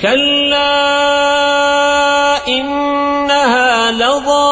كلا إنها لظى